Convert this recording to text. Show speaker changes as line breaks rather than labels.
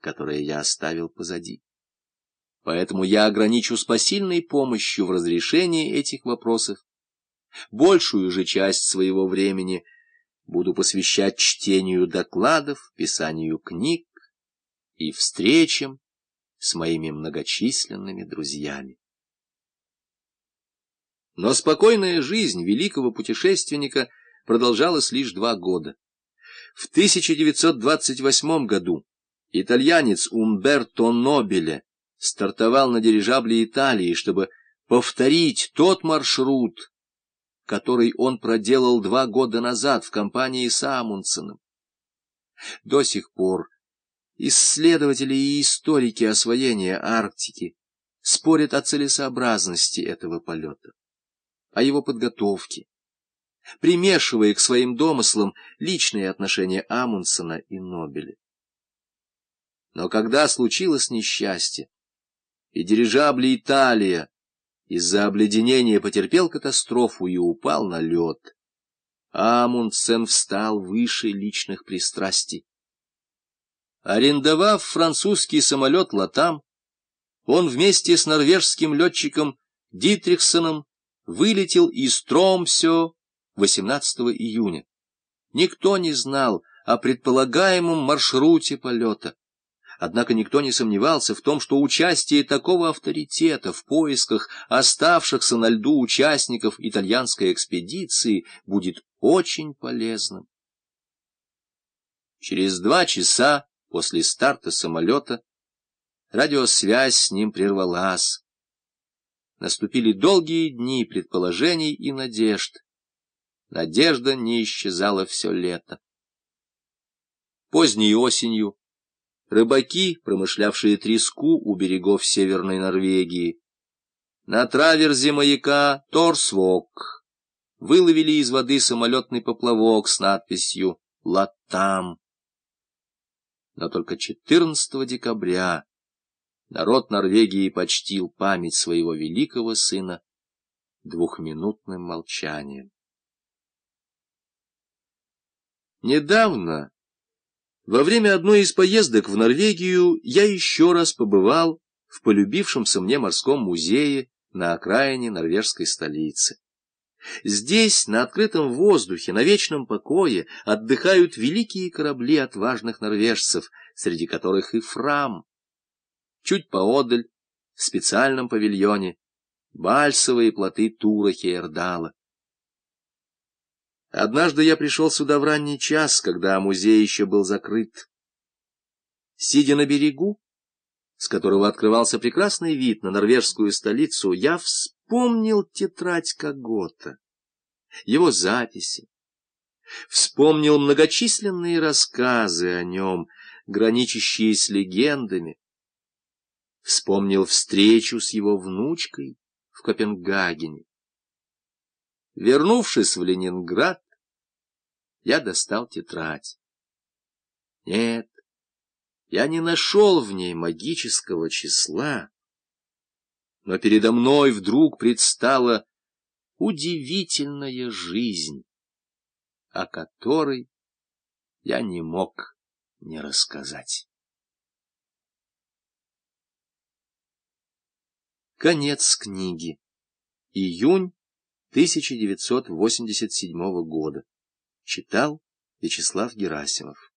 которое я оставил позади. Поэтому я ограничусь посильной помощью в разрешении этих вопросов. Большую же часть своего времени буду посвящать чтению докладов, писанию книг и встречам с моими многочисленными друзьями. Но спокойная жизнь великого путешественника продолжалась лишь два года. В 1928 году итальянец Умберто Нобеле стартовал на дирижабле Италии, чтобы повторить тот маршрут, который он проделал два года назад в компании с Амундсеном. До сих пор исследователи и историки освоения Арктики спорят о целесообразности этого полета, о его подготовке, примешивая к своим домыслам личные отношения Амундсена и Нобеля. Но когда случилось несчастье, и дирижабли Италия из-за обледенения потерпел катастрофу и упал на лед. Амундсен встал выше личных пристрастий. Арендовав французский самолет «Латам», он вместе с норвежским летчиком Дитрихсоном вылетел из Тромсё 18 июня. Никто не знал о предполагаемом маршруте полета. Однако никто не сомневался в том, что участие такого авторитета в поисках оставшихся на льду участников итальянской экспедиции будет очень полезным. Через два часа после старта самолета радиосвязь с ним прервалась. Наступили долгие дни предположений и надежд. Надежда не исчезала все лето. Поздней осенью рыбаки, промышлявшие треску у берегов Северной Норвегии. На траверзе маяка Торсвок выловили из воды самолетный поплавок с надписью «Латам». Но только 14 декабря народ Норвегии почтил память своего великого сына двухминутным молчанием. Недавно во время одной из поездок в Норвегию я еще раз побывал в полюбившемся мне морском музее на окраине норвежской столицы. Здесь, на открытом воздухе, на вечном покое, отдыхают великие корабли отважных норвежцев, среди которых и Фрам. Чуть поодаль, в специальном павильоне, бальсовые плоты Тура Хейердала. Однажды я пришел сюда в ранний час, когда музей еще был закрыт. Сидя на берегу, с которого открывался прекрасный вид на норвежскую столицу, я вспомнил тетрадь Кагота, его записи, вспомнил многочисленные рассказы о нем, граничащие с легендами, вспомнил встречу с его внучкой в Копенгагене. Вернувшись в Ленинград, я достал тетрадь. Нет, я не нашел в ней магического числа, но передо мной вдруг предстала удивительная жизнь, о которой я не мог не рассказать. Конец книги. Июнь 1987 года. Читал Вячеслав Герасимов.